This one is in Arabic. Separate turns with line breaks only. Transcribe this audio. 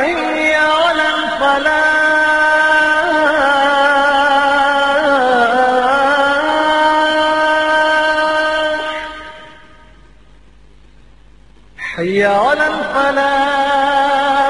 حي على الفلاح. حي على الفلاح.